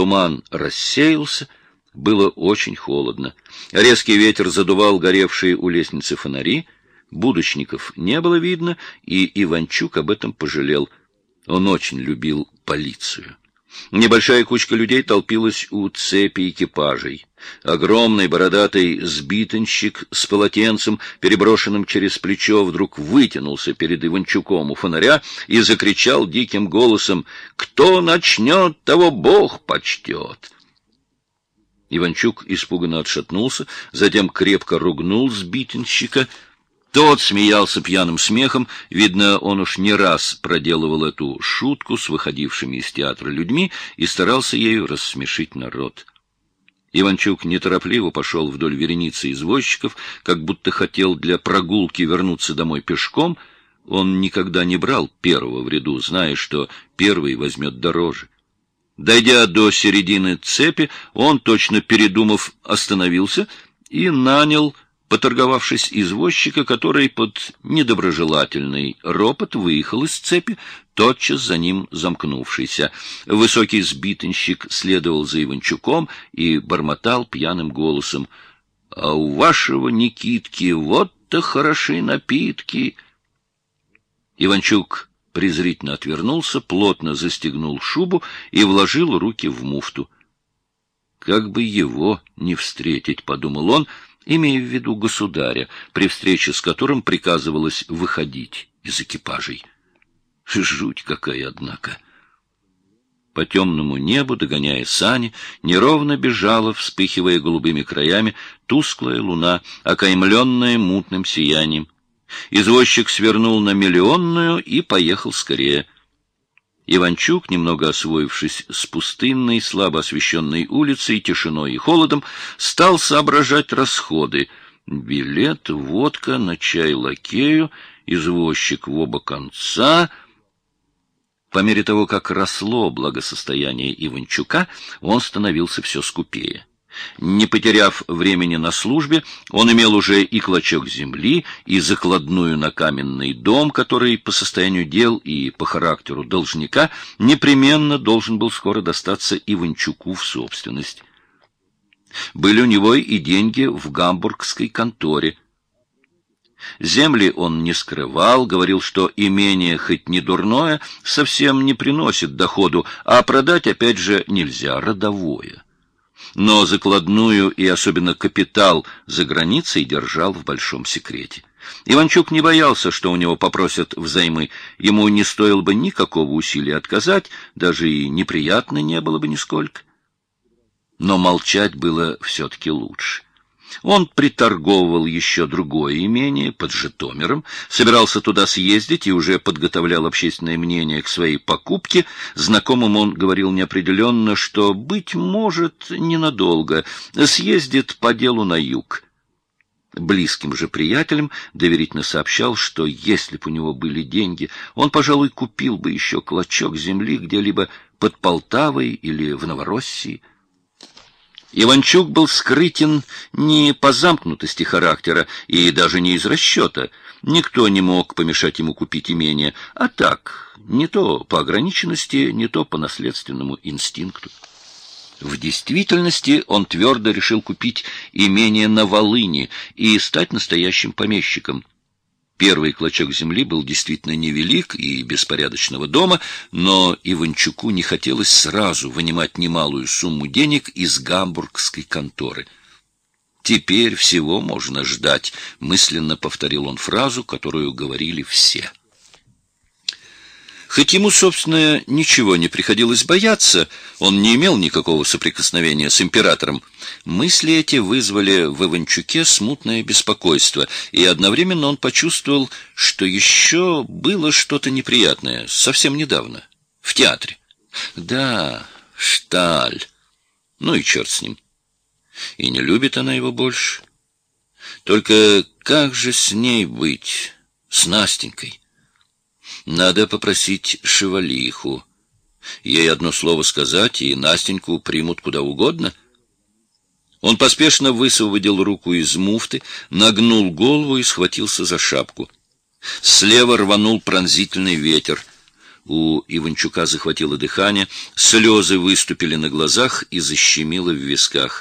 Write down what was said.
Туман рассеялся, было очень холодно. Резкий ветер задувал горевшие у лестницы фонари, будочников не было видно, и Иванчук об этом пожалел. Он очень любил полицию. Небольшая кучка людей толпилась у цепи экипажей. Огромный бородатый сбитенщик с полотенцем, переброшенным через плечо, вдруг вытянулся перед Иванчуком у фонаря и закричал диким голосом «Кто начнет, того Бог почтет!» Иванчук испуганно отшатнулся, затем крепко ругнул сбитенщика — тот смеялся пьяным смехом, видно, он уж не раз проделывал эту шутку с выходившими из театра людьми и старался ею рассмешить народ. Иванчук неторопливо пошел вдоль вереницы извозчиков, как будто хотел для прогулки вернуться домой пешком. Он никогда не брал первого в ряду, зная, что первый возьмет дороже. Дойдя до середины цепи, он, точно передумав, остановился и нанял поторговавшись извозчика, который под недоброжелательный ропот выехал из цепи, тотчас за ним замкнувшийся. Высокий сбитенщик следовал за Иванчуком и бормотал пьяным голосом. — А у вашего Никитки вот-то хороши напитки! Иванчук презрительно отвернулся, плотно застегнул шубу и вложил руки в муфту. — Как бы его не встретить, — подумал он, — имея в виду государя, при встрече с которым приказывалось выходить из экипажей. Жуть какая, однако! По темному небу, догоняя сани, неровно бежала, вспыхивая голубыми краями, тусклая луна, окаймленная мутным сиянием. Извозчик свернул на миллионную и поехал скорее — Иванчук, немного освоившись с пустынной, слабо освещенной улицей, тишиной и холодом, стал соображать расходы. Билет, водка, на чай лакею, извозчик в оба конца. По мере того, как росло благосостояние Иванчука, он становился все скупее. Не потеряв времени на службе, он имел уже и клочок земли, и закладную на каменный дом, который по состоянию дел и по характеру должника непременно должен был скоро достаться Иванчуку в собственность. Были у него и деньги в гамбургской конторе. Земли он не скрывал, говорил, что имение, хоть не дурное, совсем не приносит доходу, а продать, опять же, нельзя, родовое но закладную и особенно капитал за границей держал в большом секрете. Иванчук не боялся, что у него попросят взаймы. Ему не стоило бы никакого усилия отказать, даже и неприятно не было бы нисколько. Но молчать было все-таки лучше. Он приторговывал еще другое имение под Житомиром, собирался туда съездить и уже подготовлял общественное мнение к своей покупке. Знакомым он говорил неопределенно, что, быть может, ненадолго, съездит по делу на юг. Близким же приятелям доверительно сообщал, что если бы у него были деньги, он, пожалуй, купил бы еще клочок земли где-либо под Полтавой или в Новороссии. Иванчук был скрытен не по замкнутости характера и даже не из расчета. Никто не мог помешать ему купить имение, а так, не то по ограниченности, не то по наследственному инстинкту. В действительности он твердо решил купить имение на Волыни и стать настоящим помещиком. Первый клочок земли был действительно невелик и беспорядочного дома, но Иванчуку не хотелось сразу вынимать немалую сумму денег из гамбургской конторы. «Теперь всего можно ждать», — мысленно повторил он фразу, которую говорили все. Хоть ему, собственно, ничего не приходилось бояться, он не имел никакого соприкосновения с императором, мысли эти вызвали в Иванчуке смутное беспокойство, и одновременно он почувствовал, что еще было что-то неприятное, совсем недавно, в театре. Да, Шталь. Ну и черт с ним. И не любит она его больше. Только как же с ней быть, с Настенькой? Надо попросить Шевалиху. Ей одно слово сказать, и Настеньку примут куда угодно. Он поспешно высвободил руку из муфты, нагнул голову и схватился за шапку. Слева рванул пронзительный ветер. У Иванчука захватило дыхание, слезы выступили на глазах и защемило в висках.